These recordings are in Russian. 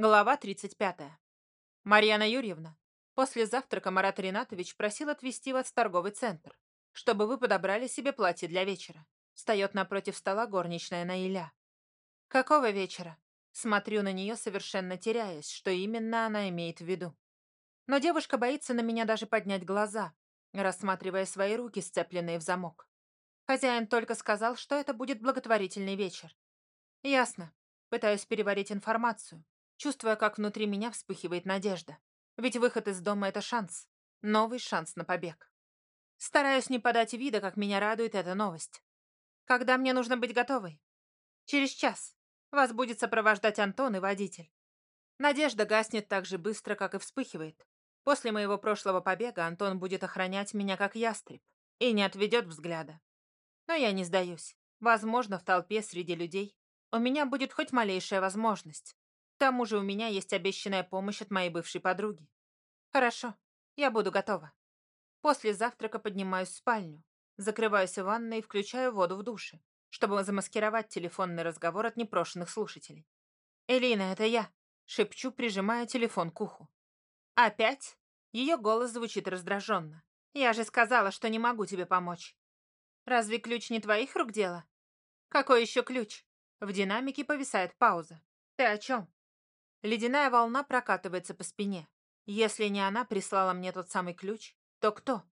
Глава 35. Марьяна Юрьевна, после завтрака Марат Ринатович просил отвезти вас в торговый центр, чтобы вы подобрали себе платье для вечера. Встает напротив стола горничная Наиля. Какого вечера? Смотрю на нее, совершенно теряясь, что именно она имеет в виду. Но девушка боится на меня даже поднять глаза, рассматривая свои руки, сцепленные в замок. Хозяин только сказал, что это будет благотворительный вечер. Ясно. Пытаюсь переварить информацию, чувствуя, как внутри меня вспыхивает надежда. Ведь выход из дома — это шанс. Новый шанс на побег. Стараюсь не подать вида, как меня радует эта новость. Когда мне нужно быть готовой? Через час. Вас будет сопровождать Антон и водитель. Надежда гаснет так же быстро, как и вспыхивает. После моего прошлого побега Антон будет охранять меня как ястреб и не отведет взгляда. Но я не сдаюсь. Возможно, в толпе среди людей у меня будет хоть малейшая возможность к тому же у меня есть обещанная помощь от моей бывшей подруги. Хорошо, я буду готова. После завтрака поднимаюсь в спальню, закрываюсь в ванной и включаю воду в душе, чтобы замаскировать телефонный разговор от непрошенных слушателей. «Элина, это я», — шепчу, прижимая телефон к уху. «Опять?» Ее голос звучит раздраженно. «Я же сказала, что не могу тебе помочь». «Разве ключ не твоих рук дело?» «Какой еще ключ?» В динамике повисает пауза. «Ты о чем?» Ледяная волна прокатывается по спине. Если не она прислала мне тот самый ключ, то кто?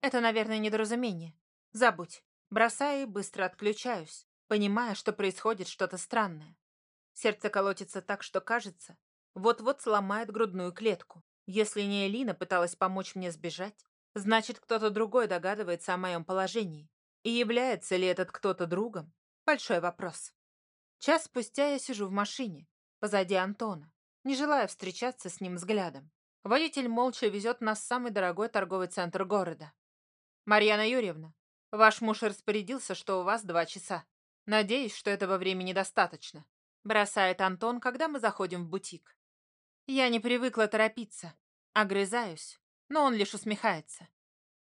Это, наверное, недоразумение. Забудь. Бросаю и быстро отключаюсь, понимая, что происходит что-то странное. Сердце колотится так, что кажется, вот-вот сломает грудную клетку. Если не Элина пыталась помочь мне сбежать, значит, кто-то другой догадывается о моем положении. И является ли этот кто-то другом? Большой вопрос. Час спустя я сижу в машине, позади Антона, не желая встречаться с ним взглядом. Водитель молча везет нас в самый дорогой торговый центр города. «Марьяна Юрьевна, ваш муж распорядился, что у вас два часа. Надеюсь, что этого времени достаточно», бросает Антон, когда мы заходим в бутик. Я не привыкла торопиться, огрызаюсь, но он лишь усмехается.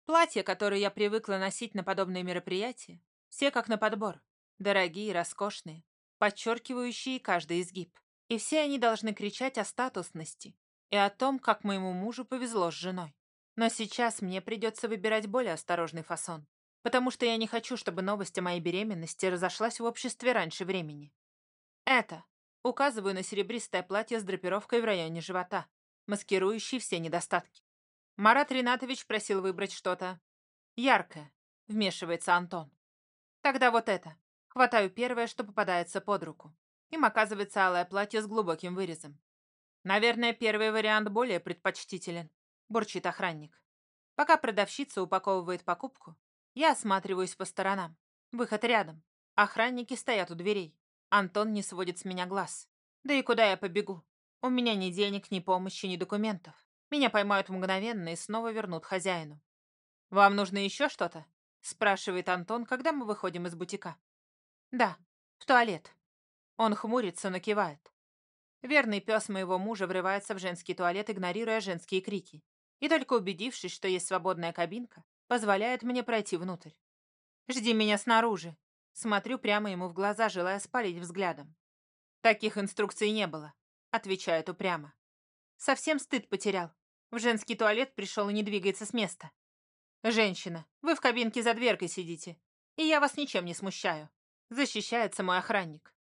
Платья, которые я привыкла носить на подобные мероприятия, все как на подбор, дорогие, роскошные, подчеркивающие каждый изгиб. И все они должны кричать о статусности и о том, как моему мужу повезло с женой. Но сейчас мне придется выбирать более осторожный фасон, потому что я не хочу, чтобы новость о моей беременности разошлась в обществе раньше времени. Это. Указываю на серебристое платье с драпировкой в районе живота, маскирующей все недостатки. Марат Ринатович просил выбрать что-то яркое, вмешивается Антон. Тогда вот это. Хватаю первое, что попадается под руку. Им оказывается алое платье с глубоким вырезом. Наверное, первый вариант более предпочтителен, бурчит охранник. Пока продавщица упаковывает покупку, я осматриваюсь по сторонам. Выход рядом. Охранники стоят у дверей. Антон не сводит с меня глаз. Да и куда я побегу? У меня ни денег, ни помощи, ни документов. Меня поймают мгновенно и снова вернут хозяину. «Вам нужно еще что-то?» – спрашивает Антон, когда мы выходим из бутика. «Да, в туалет». Он хмурится, но кивает. Верный пес моего мужа врывается в женский туалет, игнорируя женские крики. И только убедившись, что есть свободная кабинка, позволяет мне пройти внутрь. «Жди меня снаружи». Смотрю прямо ему в глаза, желая спалить взглядом. «Таких инструкций не было», — отвечает упрямо. Совсем стыд потерял. В женский туалет пришел и не двигается с места. «Женщина, вы в кабинке за дверкой сидите, и я вас ничем не смущаю», — защищается мой охранник.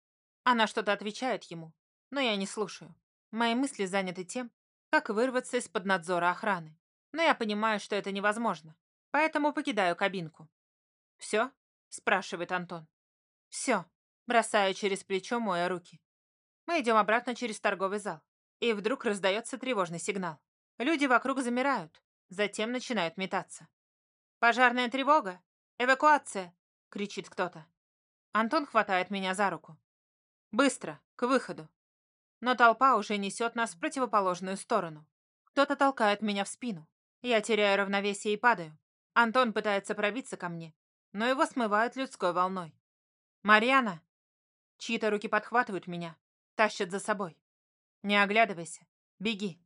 Она что-то отвечает ему, но я не слушаю. Мои мысли заняты тем, как вырваться из-под надзора охраны. Но я понимаю, что это невозможно, поэтому покидаю кабинку. «Все?» – спрашивает Антон. «Все». Бросаю через плечо, моя руки. Мы идем обратно через торговый зал. И вдруг раздается тревожный сигнал. Люди вокруг замирают, затем начинают метаться. «Пожарная тревога! Эвакуация!» — кричит кто-то. Антон хватает меня за руку. Быстро, к выходу. Но толпа уже несет нас в противоположную сторону. Кто-то толкает меня в спину. Я теряю равновесие и падаю. Антон пытается пробиться ко мне, но его смывают людской волной. «Марьяна!» Чьи-то руки подхватывают меня, тащат за собой. «Не оглядывайся. Беги!»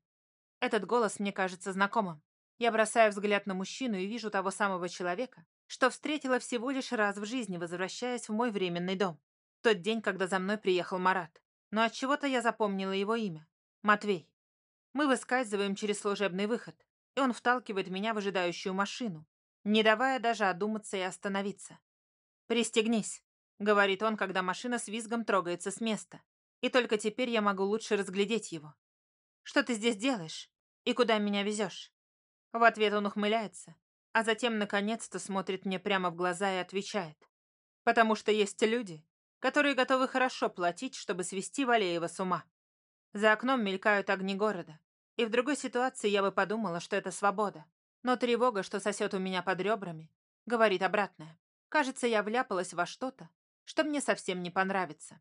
Этот голос мне кажется знакомым. Я бросаю взгляд на мужчину и вижу того самого человека, что встретила всего лишь раз в жизни, возвращаясь в мой временный дом тот день, когда за мной приехал Марат. Но от чего то я запомнила его имя. Матвей. Мы выскальзываем через служебный выход, и он вталкивает меня в ожидающую машину, не давая даже одуматься и остановиться. «Пристегнись», — говорит он, когда машина с визгом трогается с места. И только теперь я могу лучше разглядеть его. «Что ты здесь делаешь? И куда меня везешь?» В ответ он ухмыляется, а затем наконец-то смотрит мне прямо в глаза и отвечает. «Потому что есть люди, которые готовы хорошо платить, чтобы свести Валеева с ума. За окном мелькают огни города, и в другой ситуации я бы подумала, что это свобода. Но тревога, что сосет у меня под ребрами, говорит обратное. Кажется, я вляпалась во что-то, что мне совсем не понравится.